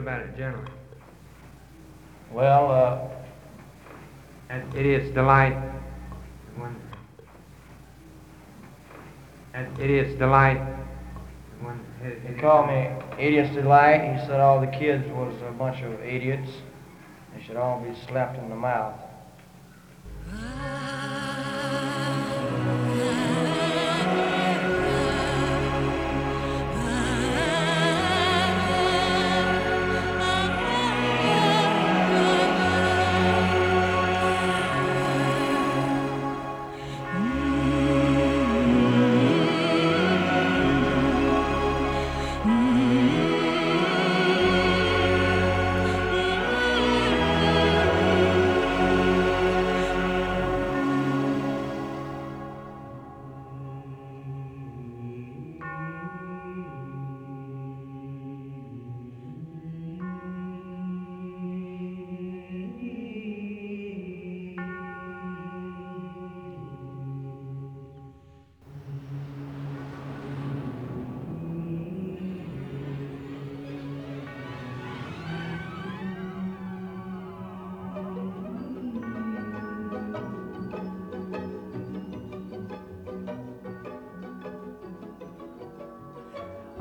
feel about it generally? Well, uh, And Idiot's Delight. One. And Idiot's Delight. One. he called me Idiot's Delight. He said all the kids was a bunch of idiots. They should all be slapped in the mouth.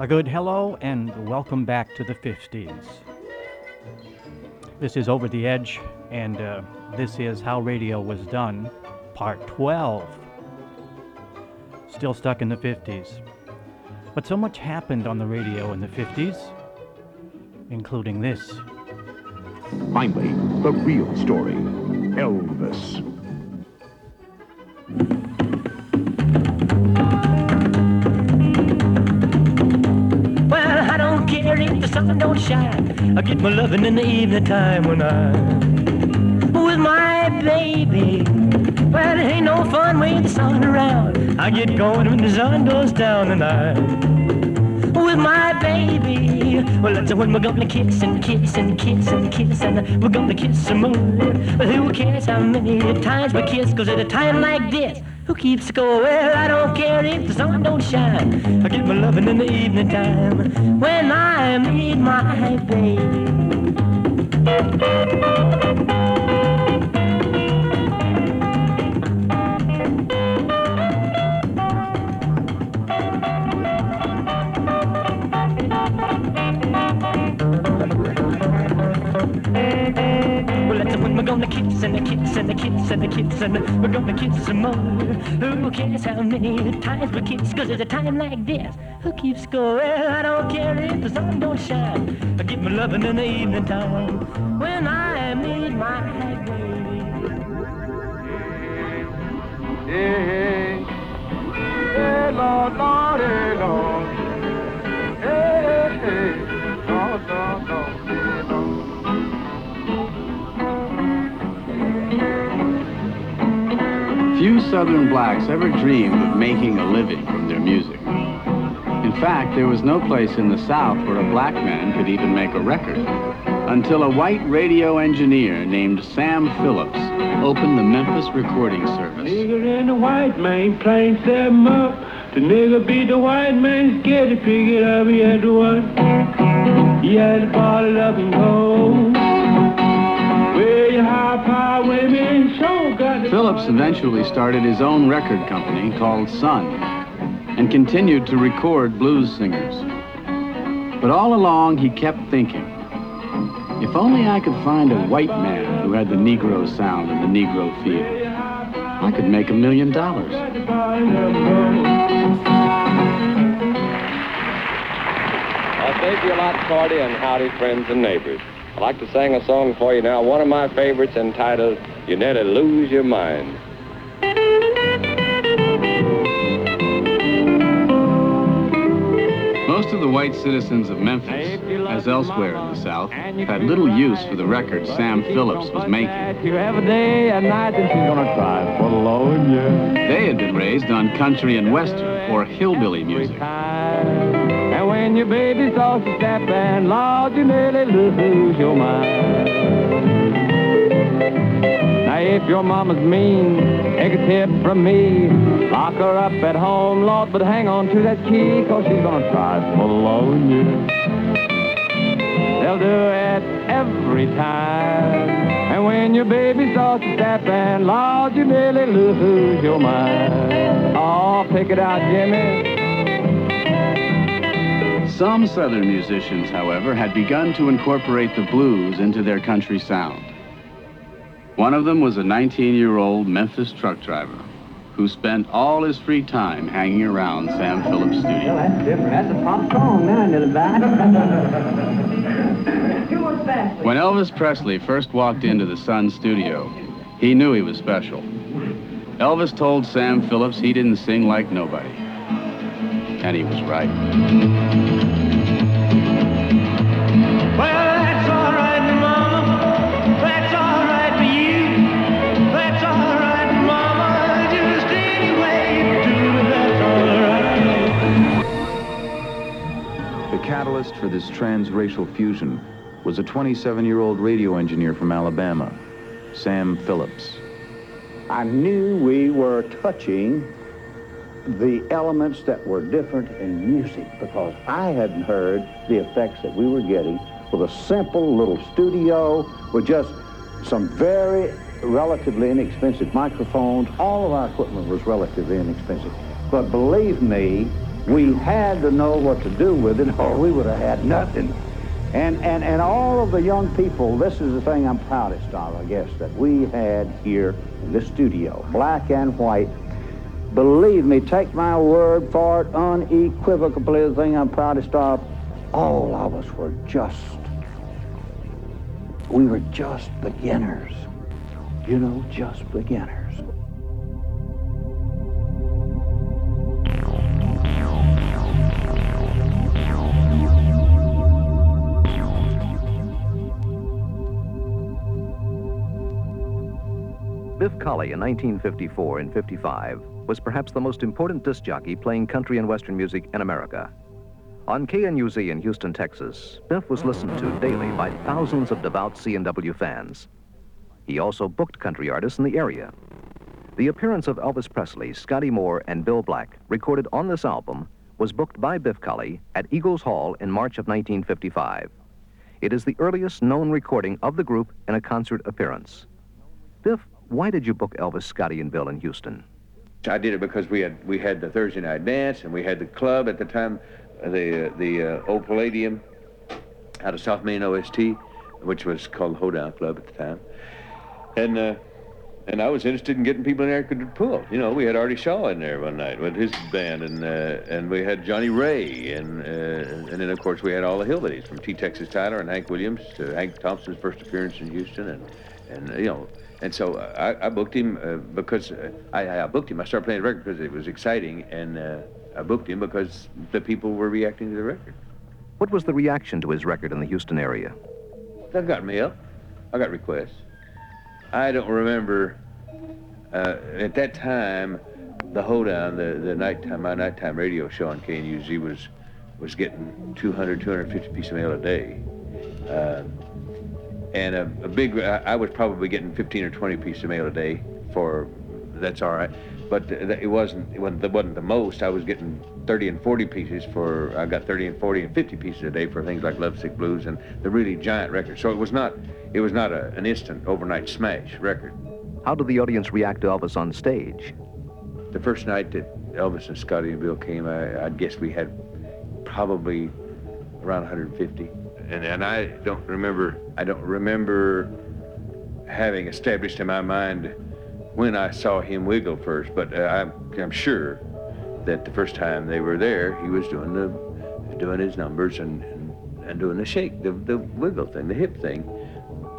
Good hello and welcome back to the 50s. This is Over the Edge, and uh, this is How Radio Was Done, Part 12. Still stuck in the 50s. But so much happened on the radio in the 50s, including this. Finally, the real story Elvis. Sun. I get my loving in the evening time when I'm with my baby. Well, it ain't no fun with the sun around. I get going when the sun goes down and I'm with my baby. Well, that's when we're gonna kiss and kiss and kiss and kiss and we're gonna kiss some more. But who cares how many times we kiss? Cause at a time like this, who keeps score? Well, I don't care if the sun don't shine. I get my loving in the evening time when I meet my baby. Kiss and a kiss and we're gonna kiss some more. Who cares how many times we kiss? Cause at a time like this, who keeps score? Well, I don't care if the sun don't shine. I get my loving in the evening time when I meet my baby. Hey, hey, hey, Lord, Lord, hey, Lord. Hey, hey, hey, Lord, Lord, Lord. Southern blacks ever dreamed of making a living from their music. In fact, there was no place in the South where a black man could even make a record until a white radio engineer named Sam Phillips opened the Memphis Recording Service. Nigger and the white man playing seven up. The nigga beat the white man, scared to pick it up. He had to what? He had to bottle up and go. Phillips eventually started his own record company called Sun and continued to record blues singers. But all along he kept thinking, if only I could find a white man who had the Negro sound and the Negro feel, I could make a million dollars. Well, thank you a lot, Cordy, and howdy, friends and neighbors. I'd like to sing a song for you now, one of my favorites entitled You Never Lose Your Mind. Most of the white citizens of Memphis, as elsewhere in the South, had little use for the records Sam Phillips was making. you every day and night and she's gonna try for the Lord, yeah. They had been raised on country and western or hillbilly music. Your baby starts to step and Lord, you nearly lose your mind. Now if your mama's mean, take a tip from me. Lock her up at home, Lord, but hang on to that key, cause she's gonna try the Lord, yeah. They'll do it every time. And when your baby starts to step and Lord, you nearly lose your mind. Oh, pick it out, Jimmy. Some Southern musicians, however, had begun to incorporate the blues into their country sound. One of them was a 19-year-old Memphis truck driver who spent all his free time hanging around Sam Phillips' studio. Well, that's different. That's a pop song now, isn't it, When Elvis Presley first walked into the Sun studio, he knew he was special. Elvis told Sam Phillips he didn't sing like nobody. And he was right. Catalyst for this transracial fusion was a 27-year-old radio engineer from Alabama, Sam Phillips. I knew we were touching the elements that were different in music because I hadn't heard the effects that we were getting with a simple little studio with just some very relatively inexpensive microphones. All of our equipment was relatively inexpensive. But believe me, we had to know what to do with it or we would have had nothing. And, and, and all of the young people, this is the thing I'm proudest of, I guess, that we had here in this studio, black and white. Believe me, take my word for it, unequivocally, the thing I'm proudest of, all of us were just, we were just beginners. You know, just beginners. Collie in 1954 and 55 was perhaps the most important disc jockey playing country and western music in America. On KNUZ in Houston, Texas, Biff was listened to daily by thousands of devout C&W fans. He also booked country artists in the area. The appearance of Elvis Presley, Scotty Moore, and Bill Black, recorded on this album, was booked by Biff Collie at Eagles Hall in March of 1955. It is the earliest known recording of the group in a concert appearance. Biff, why did you book Elvis, Scotty, and Bill in Houston? I did it because we had we had the Thursday night dance and we had the club at the time, uh, the uh, the uh, old Palladium, out of South Main OST, which was called the Hoedown Club at the time, and uh, and I was interested in getting people in there could pull. You know, we had Artie Shaw in there one night with his band, and uh, and we had Johnnie Ray, and uh, and then of course we had all the hillbillies from T. Texas Tyler and Hank Williams to Hank Thompson's first appearance in Houston, and and you know. And so I, I booked him uh, because uh, I, I booked him. I started playing the record because it was exciting, and uh, I booked him because the people were reacting to the record. What was the reaction to his record in the Houston area? That got me up. I got requests. I don't remember uh, at that time the hoedown, the the nighttime, my nighttime radio show on KNUZ was was getting 200, 250 pieces of mail a day. Uh, and a, a big, I, I was probably getting 15 or 20 pieces of mail a day for, that's all right. But th- it wasn't, it wasn't, it wasn't the most. I was getting 30 and 40 pieces for, I got 30 and 40 and 50 pieces a day for things like Lovesick Blues and the really giant records. So it was not, it was not a, an instant overnight smash record. How did the audience react to Elvis on stage? The first night that Elvis and Scotty and Bill came, I, I guess we had probably around 150. And, and I don't remember, I don't remember having established in my mind when I saw him wiggle first, but uh, I'm, I'm sure that the first time they were there, he was doing the, doing his numbers and, and, and doing the shake, the, the wiggle thing, the hip thing.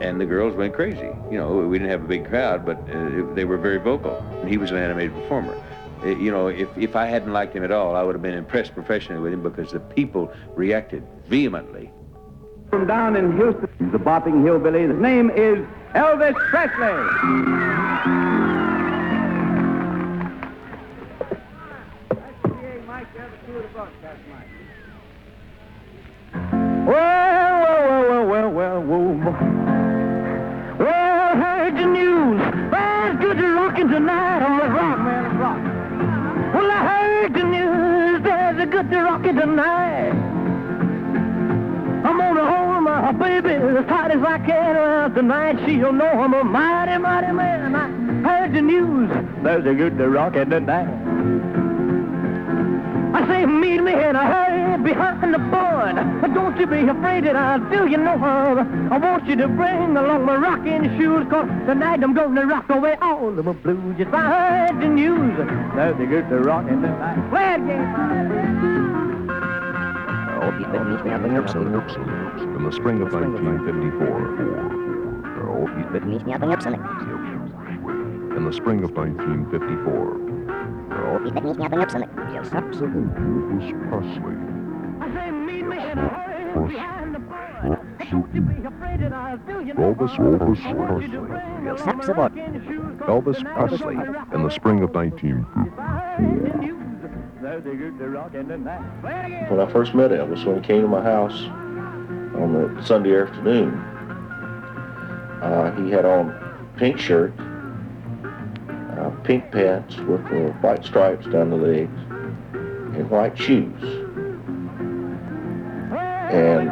And the girls went crazy. You know, we didn't have a big crowd, but uh, they were very vocal. He was an animated performer. Uh, you know, if, if I hadn't liked him at all, I would have been impressed professionally with him because the people reacted vehemently. From down in Houston, the bopping hillbilly. His name is Elvis Presley. Well, well, well, well, well, well, well. Well, heard the news. Well, good to rockin' tonight on the rock, man, rock. Well, I heard the news. There's a good to rockin' tonight. Oh, baby, as tight as I can around tonight, she'll know I'm a mighty, mighty man. I heard the news. There's a good rockin' tonight. I say, meet me in a hurry behind the board. Don't you be afraid that I'll do you no harm. I want you to bring along my rocking shoes, cause tonight I'm gonna rock away all of my blues. Just I heard the news. There's a good rockin' tonight. Play it, game in the spring of 1954. In the spring of 1954. Elvis Presley. Elvis, Presley. Elvis Presley in the spring of 1954 when I first met Elvis, when he came to my house on the Sunday afternoon, uh, he had on pink shirt, uh, pink pants with uh, white stripes down the legs, and white shoes. And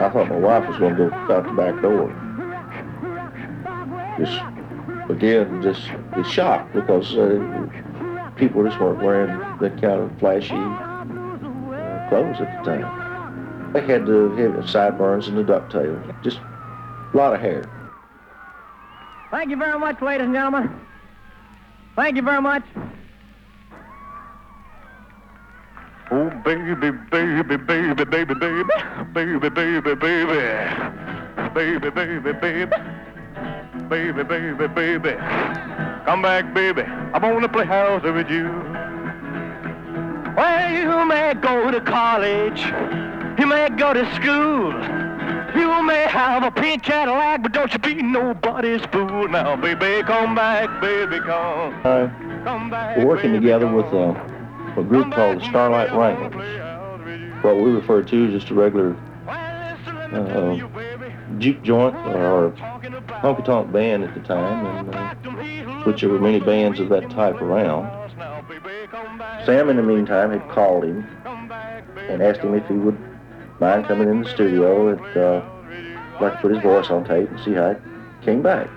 I thought my wife was going to go out the back door. Just again, just shocked because uh, people just weren't wearing that kind of flashy uh, clothes at the time. They had the heavy sideburns and the ducktail, just a lot of hair. Thank you very much, ladies and gentlemen. Thank you very much. Oh, baby, baby, baby, baby, baby, baby, baby, baby, baby, baby, baby, baby, baby, baby, baby. Come back, baby. I wanna play house with you. Well, you may go to college, you may go to school, you may have a pink Cadillac, but don't you be nobody's fool. Now, baby, come back, baby, come. Uh, Come back. we're working together with uh, a group called the Starlight Wranglers. What we refer to as just a regular uh, juke joint or honky tonk band at the time, and uh, which there were many bands of that type around. Sam, in the meantime, had called him and asked him if he would mind coming in the studio and uh, like to put his voice on tape and see how it came back.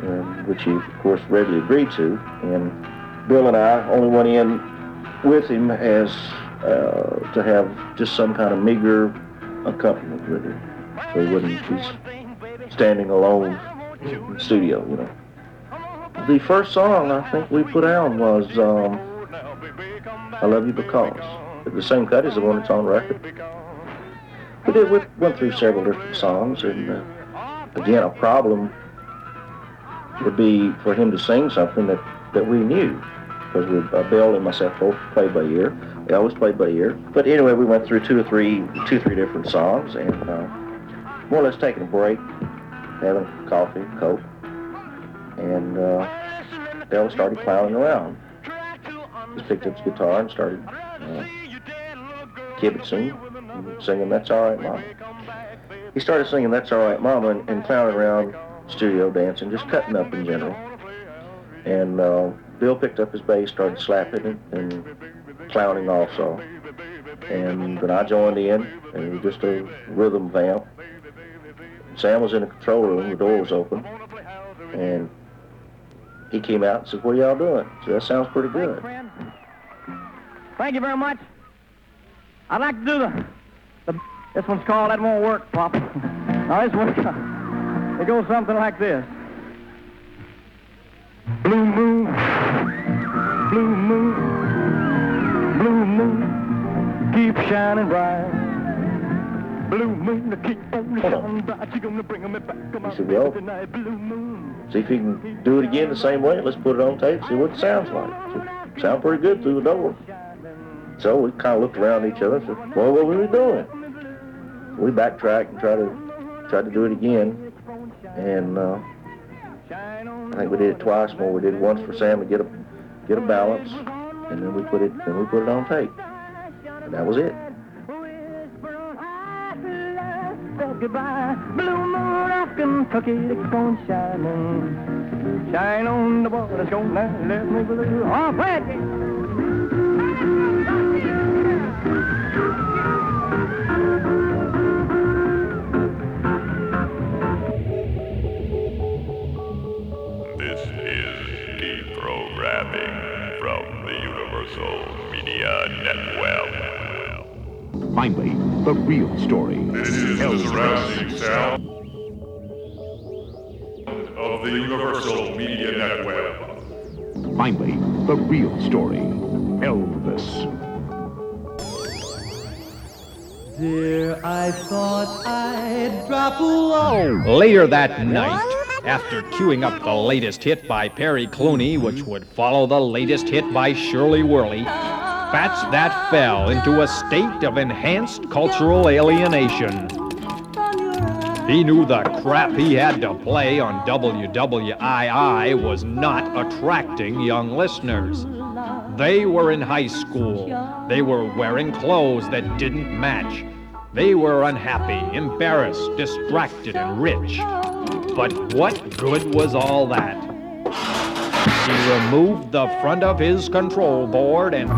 And which he, of course, readily agreed to. And Bill and I only went in with him as uh, to have just some kind of meager accompaniment with him, so he wouldn't be standing alone in the studio, you know. The first song I think we put out was um, "I Love You Because." The same cut as the one that's on record. We did. We went through several different songs, and uh, again, a problem would be for him to sing something that, that we knew, because we, uh, Bill and myself both played by ear. We always played by ear. But anyway, we went through two or three, two three different songs, and uh, more or less taking a break, having coffee, coke, and uh, Bill started clowning around. Just picked up his guitar and started uh, kibitzing, singing "That's All Right, Mama." He started singing "That's All Right, Mama" and, and clowning around studio dancing, just cutting up in general. And uh, Bill picked up his bass, started slapping it and clowning also. And then I joined in, and it was just a rhythm vamp. Sam was in the control room, the door was open, and he came out and said, what are y'all doing? So that sounds pretty good. Thank you very much. I'd like to do the, the this one's called That Won't Work, Pop. now this one, it goes something like this. Blue moon, blue moon, blue moon, keep shining bright. Blue moon, keep on shining bright. You're gonna bring me back on said, well, tonight. Blue moon. See if you can do it again the same way. Let's put it on tape, see what it sounds like. So, sound pretty good through the door. So we kind of looked around each other and said, well, what were we doing? We backtracked and tried to, tried to do it again. And uh, I think we did it twice more. We did it once for Sam to get a, get a balance. And then we put it, then we put it on tape. And that was it. goodbye. Blue moon of Kentucky, it's gonna shine on. Shine on the water, it's gonna let me blue. Oh, play it. This is deprogramming from the Universal Media Network. Finally, the real story. This is the surrounding sound of the Universal Media Network. Finally, the real story. Elvis. Dear, I thought I'd drop alone. Later that night, after queuing up the latest hit by Perry Clooney, which would follow the latest hit by Shirley Worley, Fats That fell into a state of enhanced cultural alienation. He knew the crap he had to play on WWII was not attracting young listeners. They were in high school. They were wearing clothes that didn't match. They were unhappy, embarrassed, distracted, and rich. But what good was all that? He removed the front of his control board and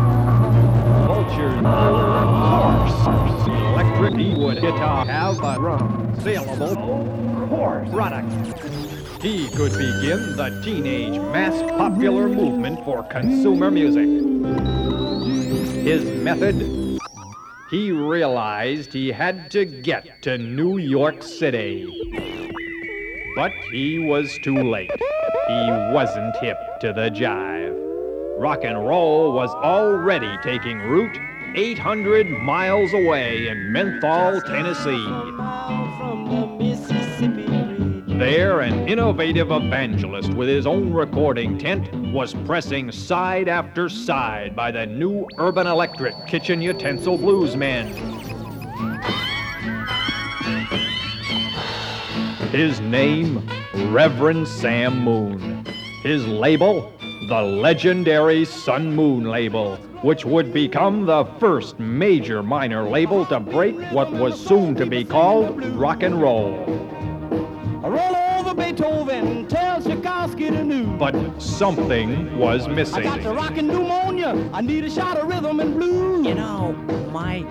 horse. Electric, would hit a have a drum, saleable horse product. He could begin the teenage mass popular movement for consumer music. His method? He realized he had to get to New York City. But he was too late. He wasn't hip to the jive. Rock and roll was already taking root 800 miles away in Menthol, Tennessee. There, an innovative evangelist with his own recording tent was pressing side after side by the new Urban Electric kitchen utensil bluesmen. His name, Reverend Sam Moon. His label, the legendary Sun Moon label, which would become the first major minor label to break what was soon to be called rock and roll. Roll over Beethoven, tell Tchaikovsky the news. But something was missing. I got the rockin' pneumonia. I need a shot of rhythm and blues. You know, Mike.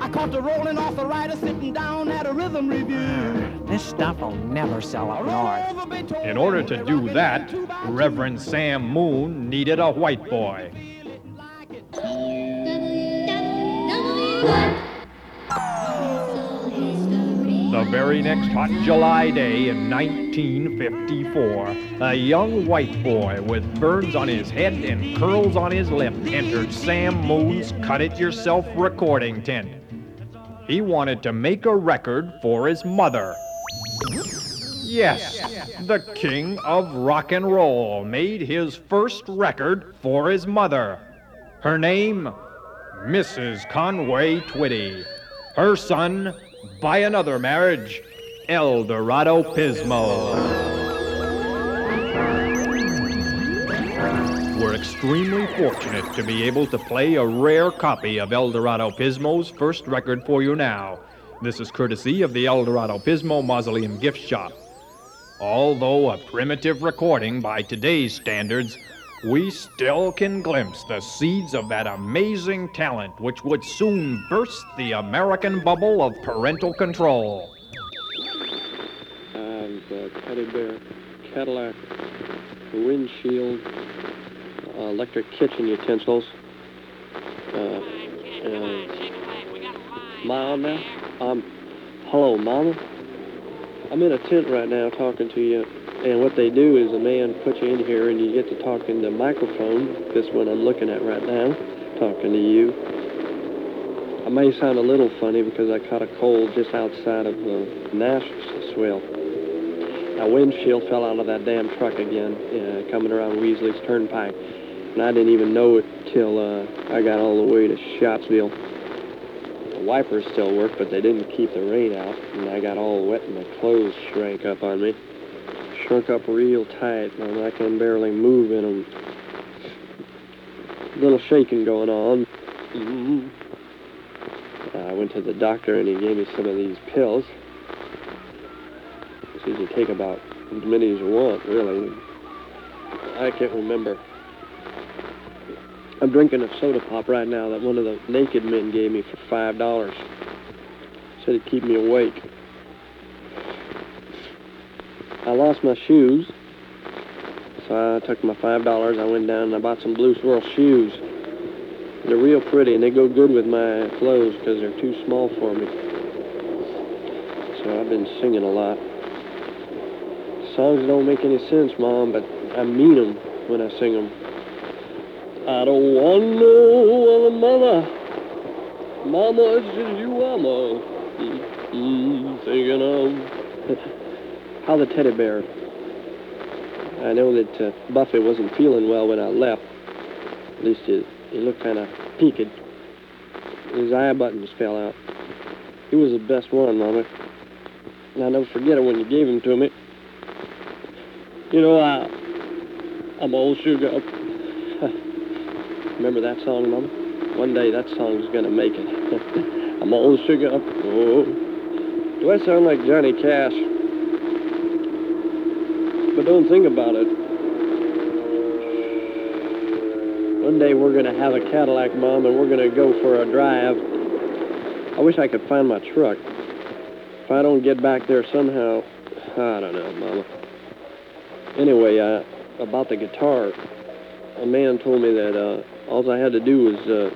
I caught the rolling off the rider sitting down at a rhythm review. This stuff will never sell up north. In order to do that, Reverend Sam Moon needed a white boy. The very next hot July day in 1954, a young white boy with burns on his head and curls on his lip entered Sam Moon's Cut It Yourself recording tent. He wanted to make a record for his mother. Yes, the king of rock and roll made his first record for his mother. Her name, Mrs. Conway Twitty. Her son, by another marriage, El Dorado Pismo. We're extremely fortunate to be able to play a rare copy of El Dorado Pismo's first record for you now. This is courtesy of the El Dorado Pismo Mausoleum Gift Shop. Although a primitive recording by today's standards, we still can glimpse the seeds of that amazing talent which would soon burst the American bubble of parental control. I've uh, Teddy Bear, Cadillac, windshield, uh, electric kitchen utensils. Uh, uh, Mom now? Um, hello, Mama. I'm in a tent right now talking to you, and what they do is a man puts you in here and you get to talk in the microphone. This one I'm looking at right now, talking to you. I may sound a little funny because I caught a cold just outside of uh, Nashville. A windshield fell out of that damn truck again, uh, coming around Weasley's Turnpike, and I didn't even know it till uh, I got all the way to Scottsville. The wipers still work, but they didn't keep the rain out, and I got all wet and my clothes shrank up on me. Shrunk up real tight, man. I can barely move in them. Little shaking going on. Mhm. I went to the doctor and he gave me some of these pills. Says you take about as many as you want, really. I can't remember. I'm drinking a soda pop right now that one of the naked men gave me for five dollars. Said it'd keep me awake. I lost my shoes, So I took my five dollars. I went down and I bought some blue swirl shoes. They're real pretty and they go good with my clothes because they're too small for me. So I've been singing a lot. Songs don't make any sense, Mom, but I mean them when I sing them. I don't want no other mother. Mama, it's just you I'm a mm, thinking of. How the teddy bear. I know that uh, Buffy wasn't feeling well when I left. At least he, he looked kind of peaked. His eye buttons fell out. He was the best one, Mama. And I'll never forget it when you gave him to me. You know, I, I'm old sugar. Remember that song, Mama? One day that song's gonna make it. I'm old sugar. Oh. Do I sound like Johnny Cash? But don't think about it. One day we're gonna have a Cadillac, Mom, and we're gonna go for a drive. I wish I could find my truck. If I don't get back there somehow, I don't know, Mama. Anyway, uh, about the guitar, a man told me that uh, all I had to do was uh,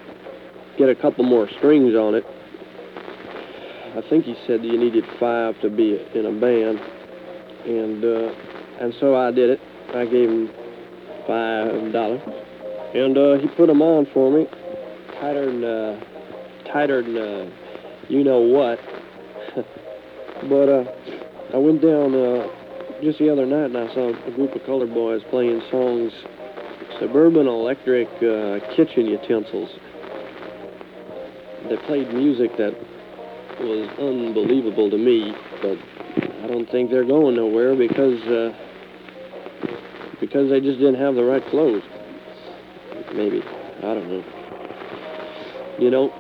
get a couple more strings on it. I think he said you needed five to be in a band, and uh, and so I did it. I gave him five dollars, and uh, he put them on for me, tighter than uh, tighter than uh, you know what. but uh, I went down uh, just the other night and I saw a group of colored boys playing songs, suburban electric uh, kitchen utensils. They played music that was unbelievable to me, but I don't think they're going nowhere because uh, because they just didn't have the right clothes. Maybe I don't know. You know,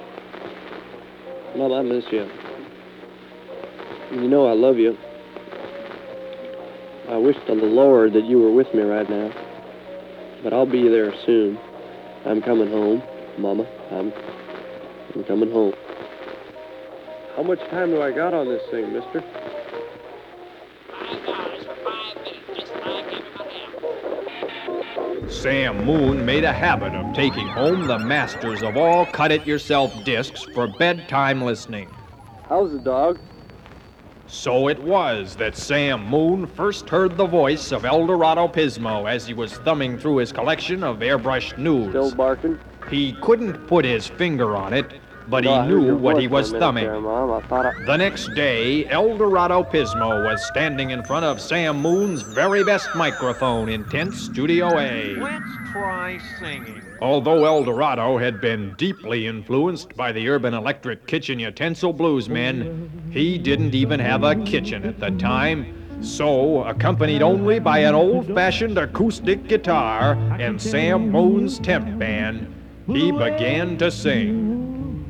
Mom, I miss you. You know I love you. I wish to the Lord that you were with me right now. But I'll be there soon. I'm coming home, Mama. I'm, I'm coming home. How much time do I got on this thing, mister? Sam Moon made a habit of taking home the masters of all cut it yourself discs for bedtime listening. How's the dog? So it was that Sam Moon first heard the voice of Eldorado Pismo as he was thumbing through his collection of airbrushed news. Still barking? He couldn't put his finger on it, but he knew what he was thumbing. there, Mom. I thought I... The next day, Eldorado Pismo was standing in front of Sam Moon's very best microphone in Tent Studio A. Let's try singing. Although Eldorado had been deeply influenced by the Urban Electric kitchen utensil bluesmen, he didn't even have a kitchen at the time. So, accompanied only by an old fashioned acoustic guitar and Sam Moon's temp band, he began to sing.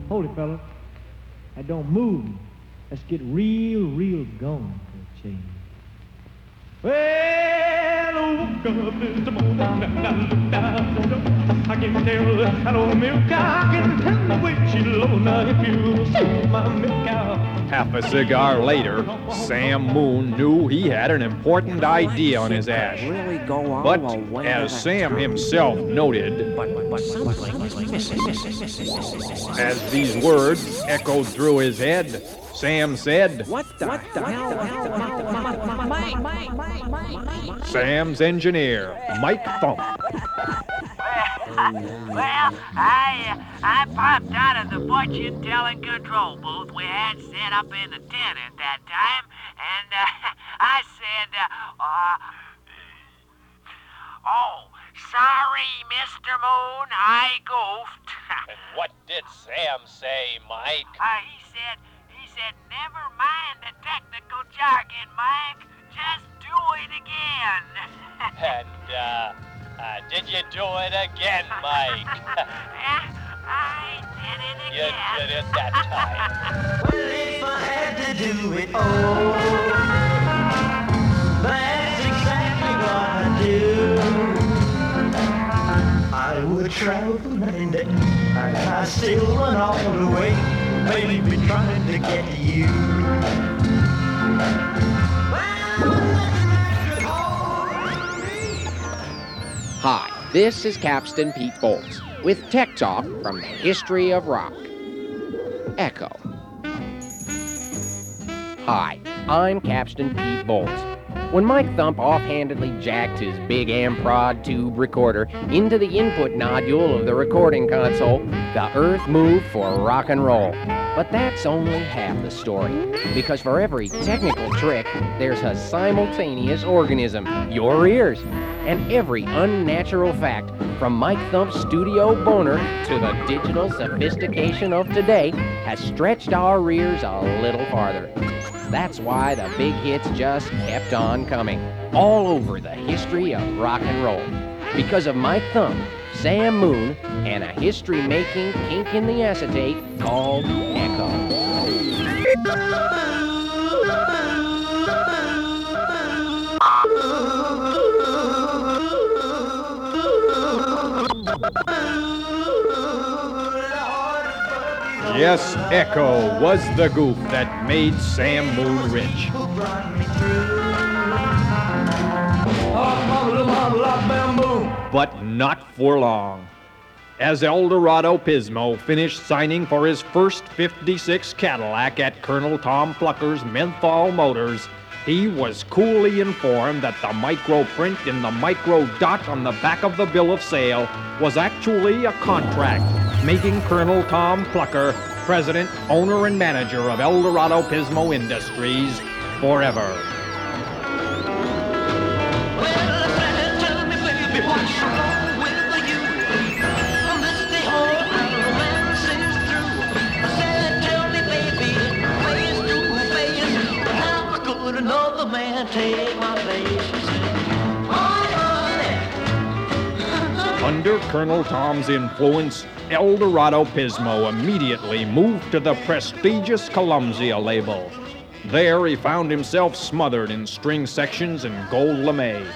Hold it, fella. That don't move. Let's get real, real going for a change. Well, I woke up this morning and I looked out the door. I can tell that old milk cow, can tell the way she low. If you see my milk cow, Half a cigar later, Sam Moon knew he had an important idea on his ash. Really on But as Sam himself noted, as these words echoed through his head, Sam said, What the, what the hell? Sam's engineer, Mike Funk. Well, I uh, I popped out of the fortune telling control booth we had set up in the tent at that time, and uh, I said, uh, uh, "Oh, sorry, Mr. Moon, I goofed." And what did Sam say, Mike? Uh, he said, he said, never mind the technical jargon, Mike. Just do it again. And, uh, uh, did you do it again, Mike? I did it again. you did it that time. Well, if I had to do it all, that's exactly what I do. I would travel night and and I still run all the way, baby, trying to get you. Hi, this is Capstan Pete Bolts with Tech Talk from the history of rock. Echo. Hi, I'm Capstan Pete Bolts. When Mike Thump offhandedly jacked his big Amprod tube recorder into the input nodule of the recording console, the earth moved for rock and roll. But that's only half the story, because for every technical trick, there's a simultaneous organism, your ears. And every unnatural fact, from Mike Thump's studio boner to the digital sophistication of today, has stretched our ears a little farther. That's why the big hits just kept on coming, all over the history of rock and roll. Because of Mike Thump, Sam Moon, and a history-making kink in the acetate called Echo. Yes, Echo was the goof that made Sam Moon rich. But not for long. As Eldorado Pismo finished signing for his first 56 Cadillac at Colonel Tom Plucker's Menthol Motors, he was coolly informed that the micro print in the micro dot on the back of the bill of sale was actually a contract making Colonel Tom Plucker president, owner, and manager of Eldorado Pismo Industries forever. Another man take my place. Under Colonel Tom's influence, Eldorado Pismo immediately moved to the prestigious Columbia label. There he found himself smothered in string sections and gold lame.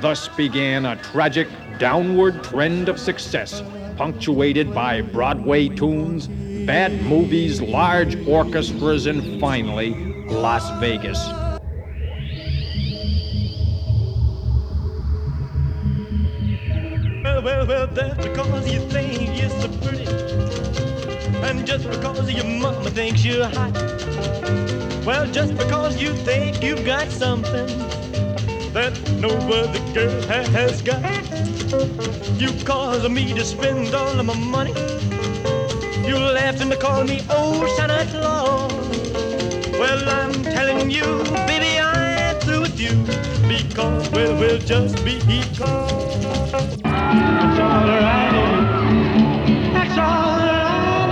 Thus began a tragic downward trend of success, punctuated by Broadway tunes, bad movies, large orchestras, and finally, Las Vegas. That's because you think you're so pretty. And just because your mama thinks you're hot. Well, just because you think you've got something that no other girl has got. You cause me to spend all of my money. You laughed and call me old Santa Claus. Well, I'm telling you, baby, you. Because, well, just be because. That's all right. That's all right.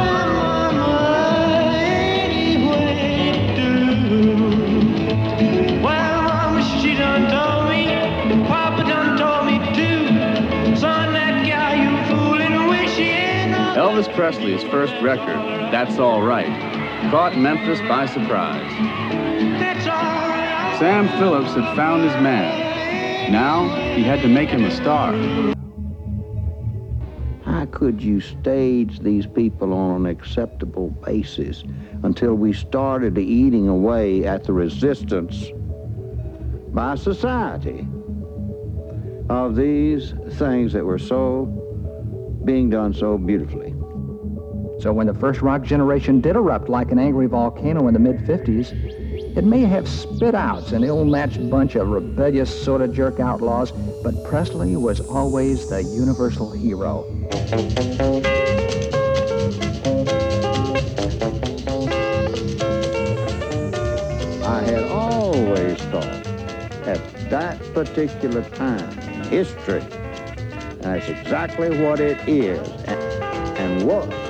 Anyway, do. Well, Mama, she done told me. Papa done told me too. Son, that guy you fooling ain't. Elvis Presley's first record, That's All Right, caught Memphis by surprise. That's all right. Sam Phillips had found his man. Now he had to make him a star. How could you stage these people on an acceptable basis until we started eating away at the resistance by society of these things that were so being done so beautifully? So when the first rock generation did erupt like an angry volcano in the mid-50s, it may have spit out an ill-matched bunch of rebellious soda jerk outlaws, but Presley was always the universal hero. I had always thought at that particular time, history, that's exactly what it is and, and was.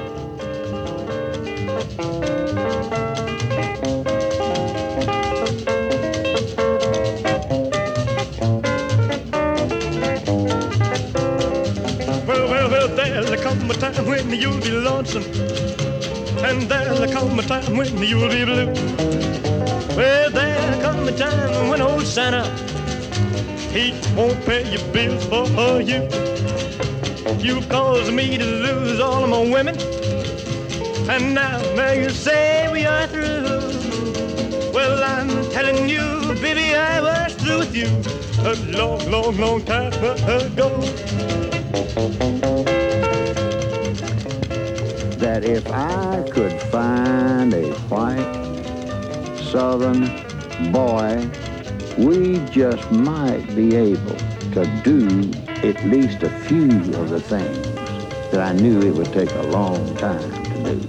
Lonesome. And there'll come a time when you'll be blue. Well, there'll come a time when old Santa, he won't pay your bills for you. You caused me to lose all of my women. And now, now you say we are through. Well, I'm telling you, baby, I was through with you a long, long, long time ago. That if I could find a white southern boy, we just might be able to do at least a few of the things that I knew it would take a long time to do.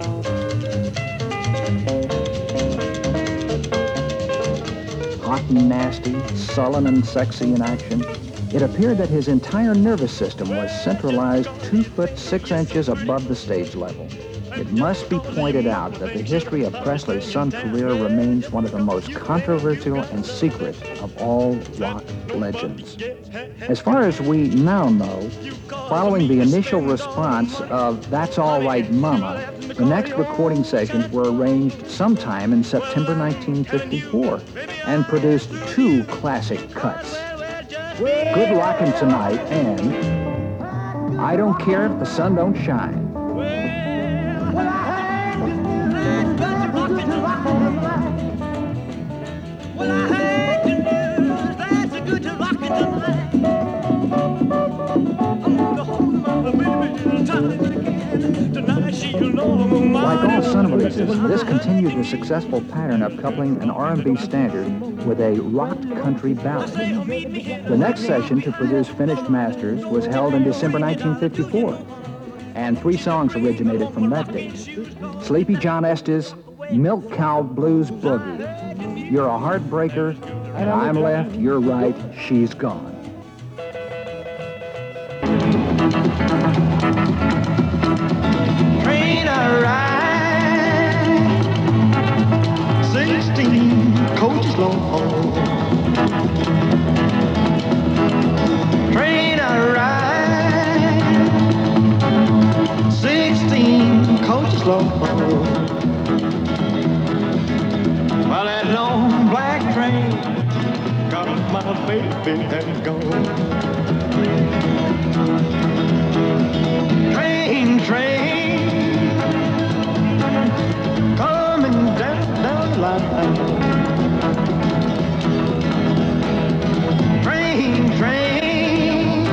Hot and nasty, sullen and sexy in action, it appeared that his entire nervous system was centralized two foot six inches above the stage level. It must be pointed out that the history of Presley's Sun career remains one of the most controversial and secret of all rock legends. As far as we now know, following the initial response of That's All Right Mama, the next recording sessions were arranged sometime in September 1954 and produced two classic cuts. Good Rockin' Tonight and I Don't Care If the Sun Don't Shine. Like all Sun releases, this continued the successful pattern of coupling an R&B standard with a rock country ballad. The next session to produce finished masters was held in December 1954, and three songs originated from that date. Sleepy John Estes' Milk Cow Blues Boogie, You're a Heartbreaker, and I'm Left, You're Right, She's Gone. Baby and gone. Train, train, coming down, down the line. Train, train,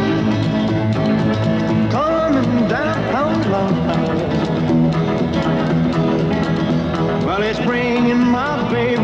coming down, down the line. Well, it's bringing my baby,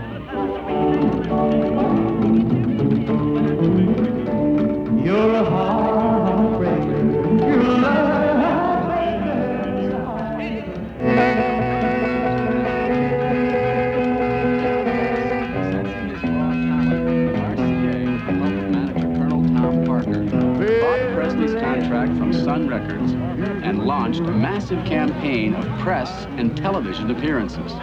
heartbreaker. You bought Presley's contract from Sun Records and launched a massive campaign of press and television appearances.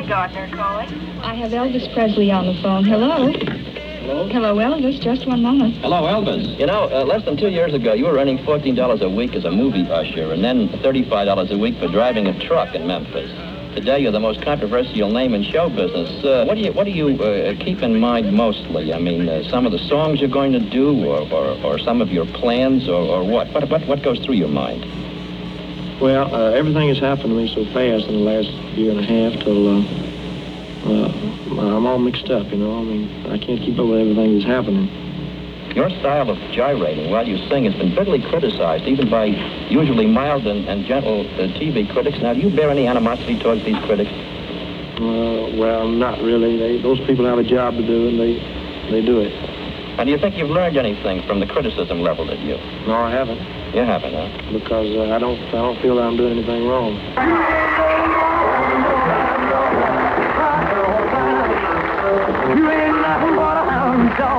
Hy Gardner calling. I have Elvis Presley on the phone. Hello? Hello? Hello, Elvis. Just one moment. Hello, Elvis. You know, uh, less than two years ago, you were earning $14 a week as a movie usher and then $35 a week for driving a truck in Memphis. Today, you're the most controversial name in show business. Uh, what do you, what do you uh, keep in mind mostly? I mean, uh, some of the songs you're going to do or, or, or some of your plans or, or what? what? What what goes through your mind? Well, uh, everything has happened to me so fast in the last year and a half till uh, uh, I'm all mixed up, you know. I mean, I can't keep up with everything that's happening. Your style of gyrating while you sing has been bitterly criticized, even by usually mild and, and gentle uh, TV critics. Now, do you bear any animosity towards these critics? Uh, well, not really. They, those people have a job to do, and they, they do it. And do you think you've learned anything from the criticism leveled at you? No, I haven't. You haven't, huh? Because uh, I don't, I don't feel that I'm doing anything wrong.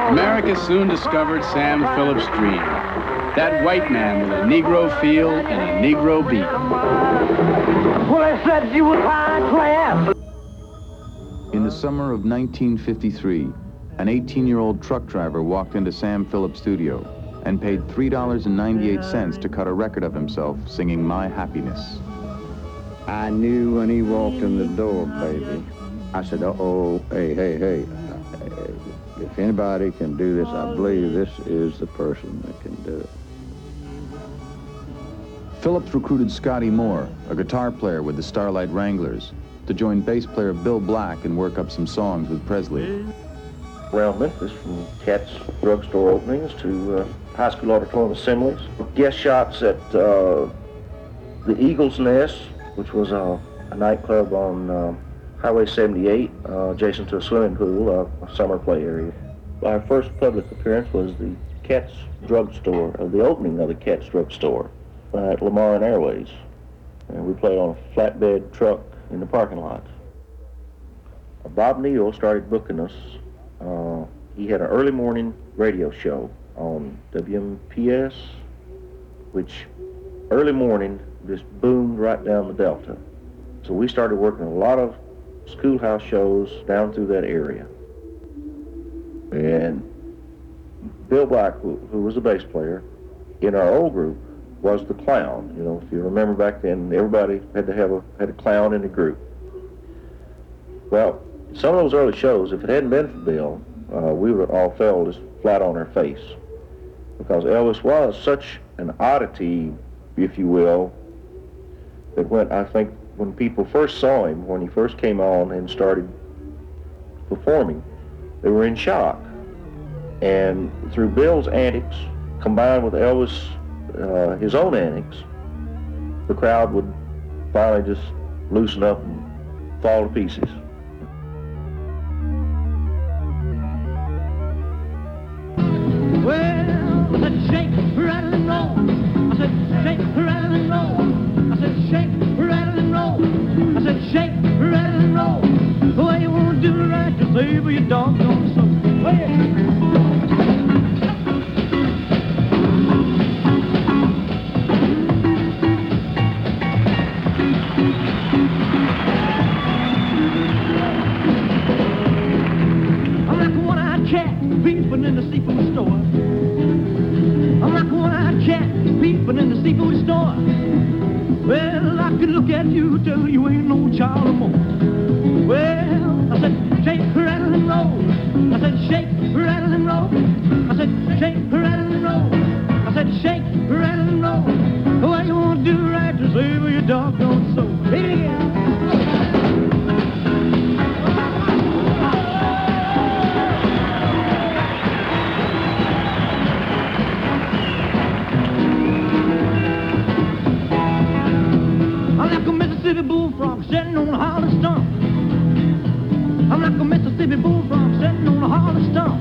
America soon discovered Sam Phillips' dream. That white man with a Negro feel and a Negro beat. Well, I said you was high class. In the summer of 1953, an 18-year-old truck driver walked into Sam Phillips' studio and paid $3.98 to cut a record of himself singing My Happiness. I knew when he walked in the door, baby. I said, uh-oh, hey, hey, hey. If anybody can do this, I believe this is the person that can do it. Phillips recruited Scotty Moore, a guitar player with the Starlight Wranglers, to join bass player Bill Black and work up some songs with Presley. around Memphis, from Katz drugstore openings to uh, high school auditorium assemblies. Guest shots at uh, the Eagle's Nest, which was uh, a nightclub on uh, Highway 78, uh, adjacent to a swimming pool, uh, a summer play area. Our first public appearance was the Katz drugstore, uh, the opening of the Katz drugstore at Lamar and Airways. And we played on a flatbed truck in the parking lot. Bob Neal started booking us uh, he had an early morning radio show on WMPS, which early morning just boomed right down the Delta. So we started working a lot of schoolhouse shows down through that area. And Bill Black, who, was a bass player, in our old group was the clown. You know, if you remember back then, everybody had to have a had a clown in the group. Well, some of those early shows, if it hadn't been for Bill, uh, we would have all fell just flat on our face. Because Elvis was such an oddity, if you will, that when I think when people first saw him, when he first came on and started performing, they were in shock. And through Bill's antics, combined with Elvis, uh, his own antics, the crowd would finally just loosen up and fall to pieces. Like a Mississippi bullfrog sitting on a hollow stump. I'm like a Mississippi bullfrog sitting on a hollow stump.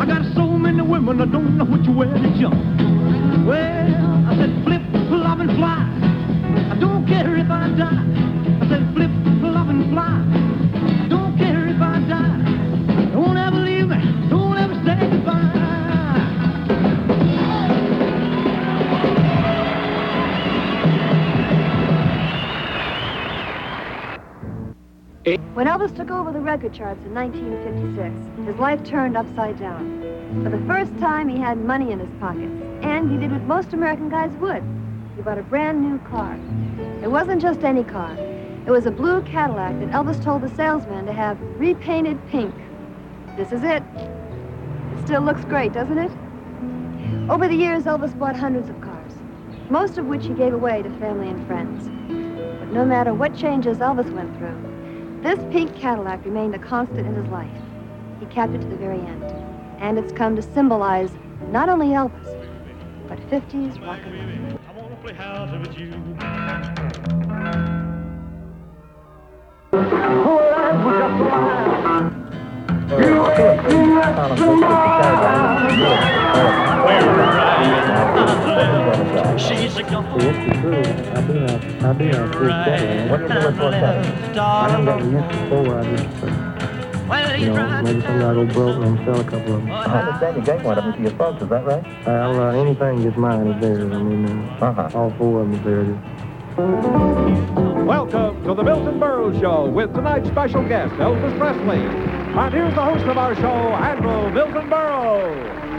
I got so many women, I don't know which way to jump. Took over the record charts in 1956, his life turned upside down. For the first time, he had money in his pockets, and he did what most American guys would. He bought a brand new car. It wasn't just any car. It was a blue Cadillac that Elvis told the salesman to have repainted pink. This is it. It still looks great, doesn't it? Over the years, Elvis bought hundreds of cars, most of which he gave away to family and friends. But no matter what changes Elvis went through, this pink Cadillac remained a constant in his life. He kept it to the very end. And it's come to symbolize not only Elvis, but 50s rock and roll. With you. She's a gone. Yes, it's true. I do I do have three Cadillacs. What number was that? I done got used before. I just, you know, maybe somebody go broke and sell a couple of them. I understand you gave one of them to your folks, is that right? Well, uh, anything is mine is theirs. I mean, uh, Uh-huh. all four of them is theirs. Welcome to the Milton Burrows Show with tonight's special guest, Elvis Presley. And here's the host of our show, Andrew Milton Burrows.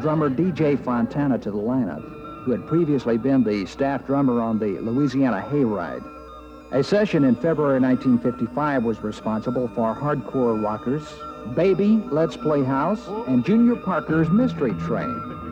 Drummer DJ Fontana to the lineup, who had previously been the staff drummer on the Louisiana Hayride. A session in February 1955 was responsible for Hardcore Rockers, Baby, Let's Play House, and Junior Parker's Mystery Train.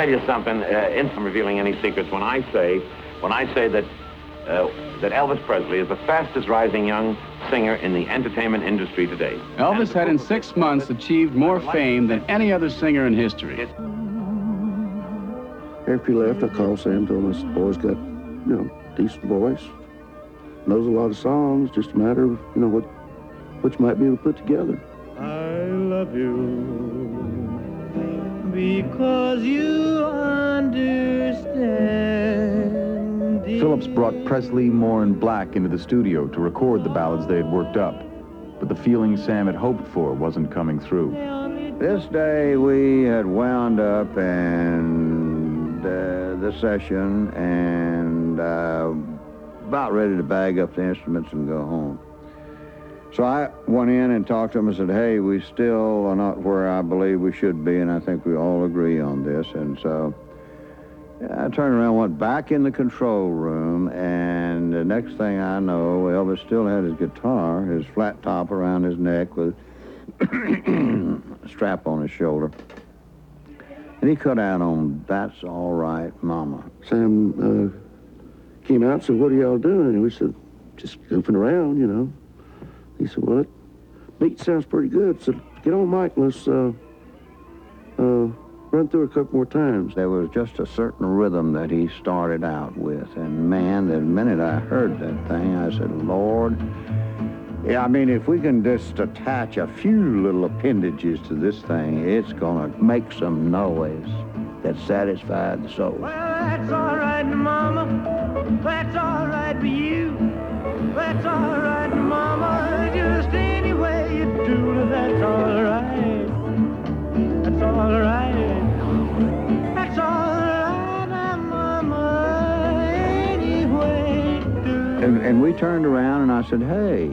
Tell you something, uh, in from revealing any secrets, when I say, when I say that, uh, that Elvis Presley is the fastest rising young singer in the entertainment industry today. Elvis had in six months achieved more fame than any other singer in history. After he left, I called Sam, told him, I said, boy's got, you know, decent voice, knows a lot of songs, just a matter of, you know, what, what you might be able to put together. I love you because you understand. Phillips brought Presley, Moore, and Black into the studio to record the ballads they had worked up. But the feeling Sam had hoped for wasn't coming through. This day we had wound up and uh, the session and uh, about ready to bag up the instruments and go home. So I went in and talked to him and said, hey, we still are not where I believe we should be, and I think we all agree on this. And so I turned around, went back in the control room, and the next thing I know, Elvis still had his guitar, his flat top around his neck with a strap on his shoulder. And he cut out on That's All Right, Mama. Sam uh, came out and said, what are y'all doing? And we said, just goofing around, you know. He said, well, that beat sounds pretty good. So get on mic, let's uh, uh, run through it a couple more times. There was just a certain rhythm that he started out with. And man, the minute I heard that thing, I said, Lord, yeah, I mean, if we can just attach a few little appendages to this thing, it's gonna make some noise that satisfied the soul. Well, that's all right, Mama. That's all right for you. That's all right, And, we turned around and I said, hey,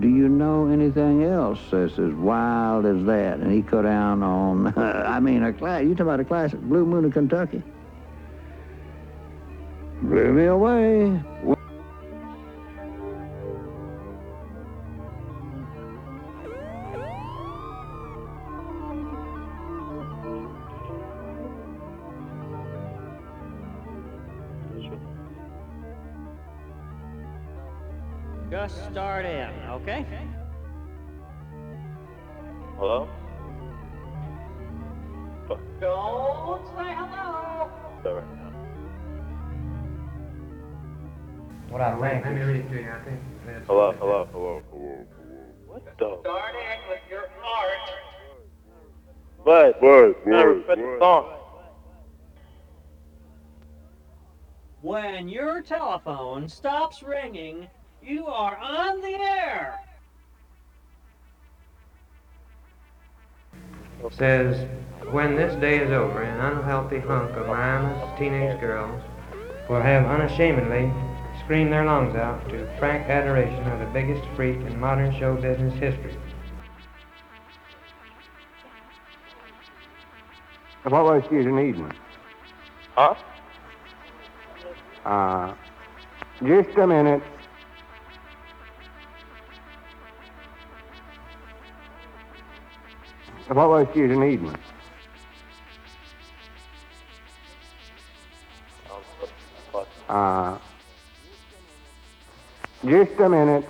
do you know anything else that's as wild as that? And he cut down on, I mean, a class, you talk about a classic, Blue Moon of Kentucky. Blew me away. Just start in, okay? Hello? Don't say hello. Sorry. What I think. Let me read it to you. I think. Hello, hello, hello, hello. What the? Starting with your heart. What? What? Never what, fit the song. When your telephone stops ringing, you are on the air. says, when this day is over, an unhealthy hunk of mindless teenage girls will have unashamedly screamed their lungs out to frank adoration of the biggest freak in modern show business history. What was you needing? Huh? Uh, just a minute. What was you needing? Uh, just a minute.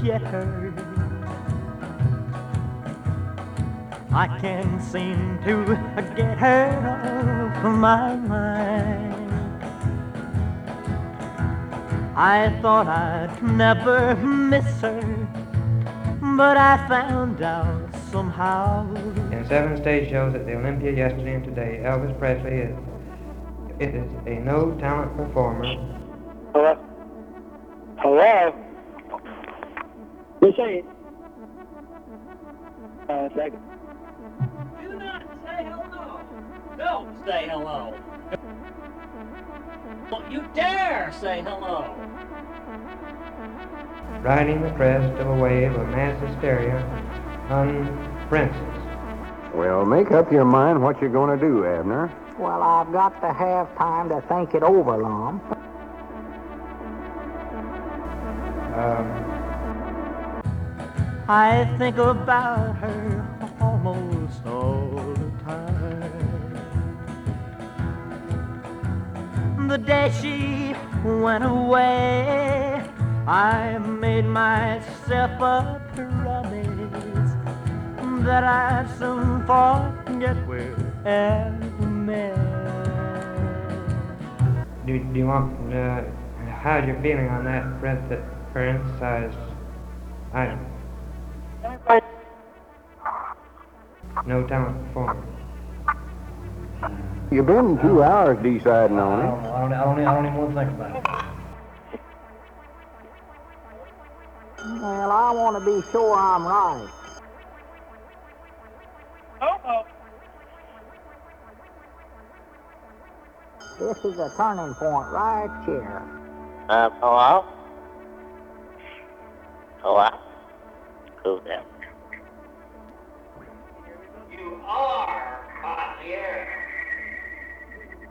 Forget her. I can't seem to get her off my mind. I thought I'd never miss her, but I found out somehow. In seven stage shows at the Olympia yesterday and today, Elvis Presley is, is a no talent performer. Say hello. riding the crest of a wave of mass hysteria on Princess. Well, make up your mind what you're going to do, Abner. Well, I've got to have time to think it over, Lum. Um, I think about her almost all the time. The day she went away, I made myself a promise that I'd soon forget we ever met. do, do you want, uh, how's your feeling on that Prince, parenthesized item? No talent performer. You've been two hours deciding I on don't it. I don't, I don't, I don't even want to think about it. Well, I want to be sure I'm right. This is a turning point right here. Um, hello? Hello? Who's that? You are on the air.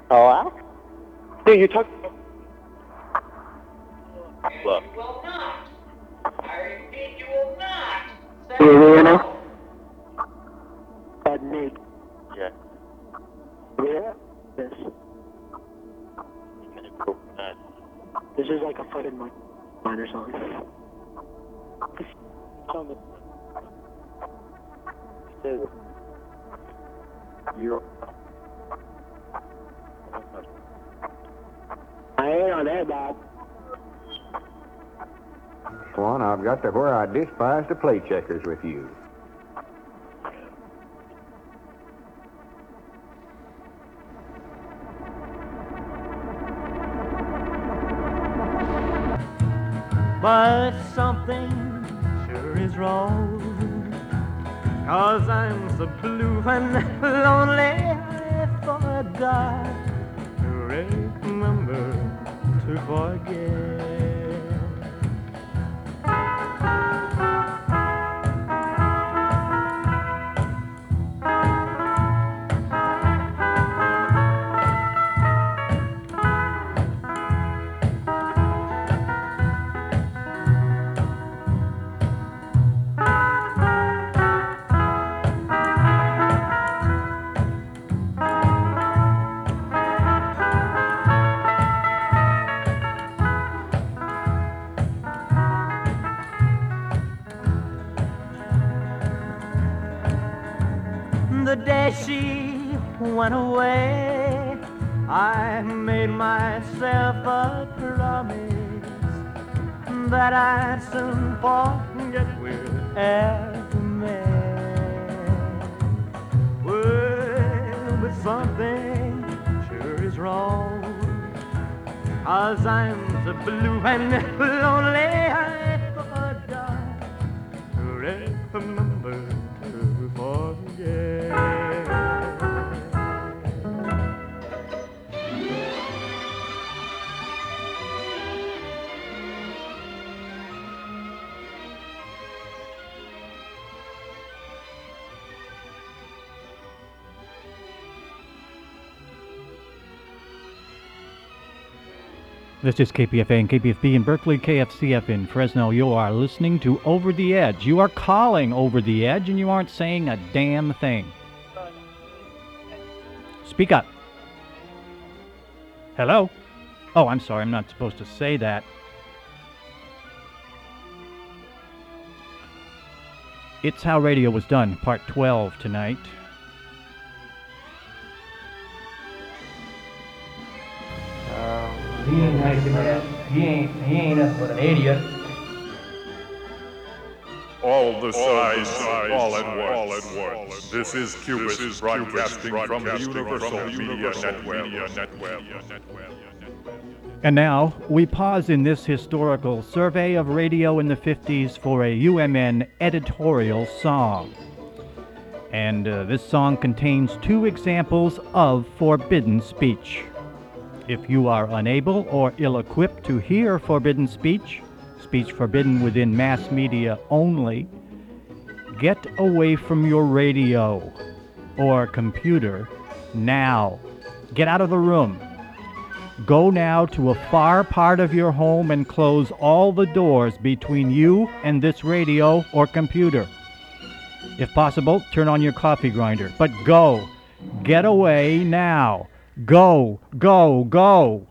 Hello? Yeah, you talk. Look. You will not. I repeat, you will not say You hear hello. now? Pardon me. Yeah. Yeah? Yes. This is like a fucking mi- minor song. It's on the. Says you're I ain't on that, Bob. One, I've got to where I despise to play checkers with you. But something sure is wrong. Cause I'm so blue and lonely, I forgot to remember to forget. Well, but something sure is wrong. Cause I'm so blue and lonely, I forgot to This is KPFA and KPFB in Berkeley, KFCF in Fresno. You are listening to Over the Edge. You are calling Over the Edge and you aren't saying a damn thing. Speak up. Hello? Oh, I'm sorry. I'm not supposed to say that. It's How Radio Was Done, Part 12 tonight. He ain't making that. He ain't, he ain't nothing but an idiot. All the sides, all at once. This is Cubis broadcasting from the Universal Media Network. And now, we pause in this historical survey of radio in the 50s for a UMN editorial song. And uh, this song contains two examples of forbidden speech. If you are unable or ill equipped to hear forbidden speech, speech forbidden within mass media only, get away from your radio or computer now. Get out of the room. Go now to a far part of your home and close all the doors between you and this radio or computer. If possible, turn on your coffee grinder. But go. Get away now. Go, go, go.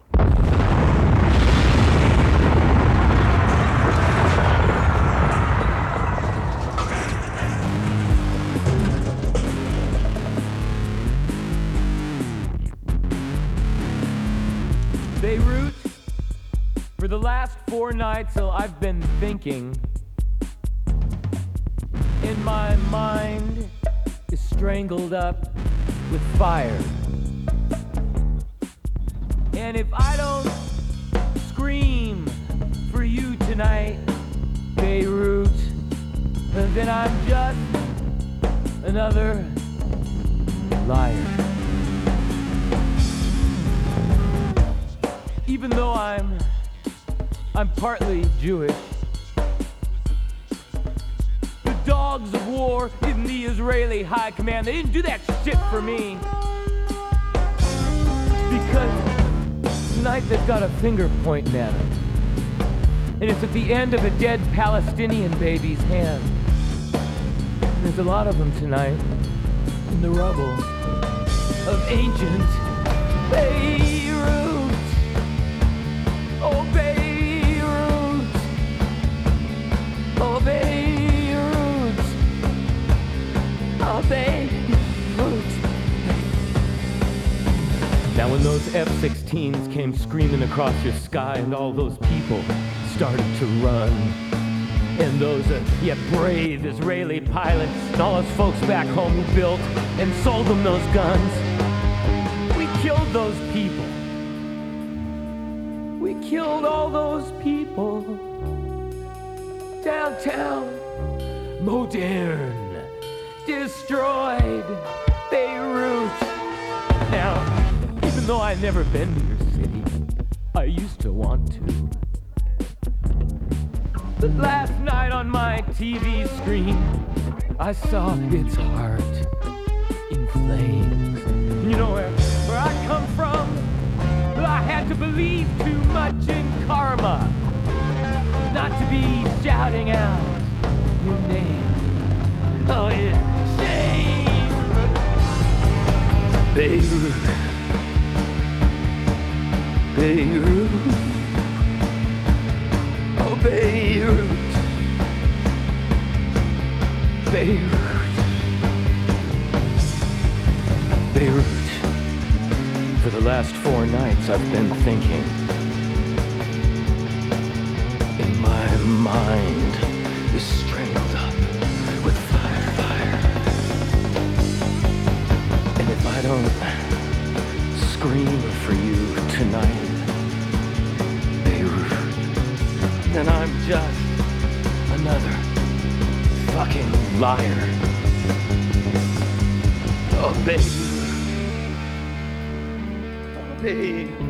Beirut, for the last four nights, I've been thinking. In my mind is strangled up with fire. And if I don't scream for you tonight, Beirut, then I'm just another liar. Even though I'm I'm partly Jewish. The dogs of war in the Israeli high command, they didn't do that shit for me. Tonight they've got a finger pointing at. And it's at the end of a dead Palestinian baby's hand. There's a lot of them tonight in the rubble of ancient Beirut. Oh, Beirut. Oh, Beirut. Oh, Beirut. When those F 16s came screaming across your sky and all those people started to run, and those, uh, yeah, brave Israeli pilots and all those folks back home who built and sold them those guns, we killed those people. We killed all those people. Downtown, modern, destroyed Beirut. Now, though I've never been to your city, I used to want to. But last night on my TV screen, I saw its heart in flames. You know where, where I come from? I had to believe too much in karma, not to be shouting out your name. Oh, yeah, shame! Beirut. Beirut. Oh, Beirut. Beirut. Beirut. For the last four nights I've been thinking. In my mind is strangled up with fire, fire. And if I don't scream for you tonight, then I'm just another fucking liar. Oh, baby. Oh, babe.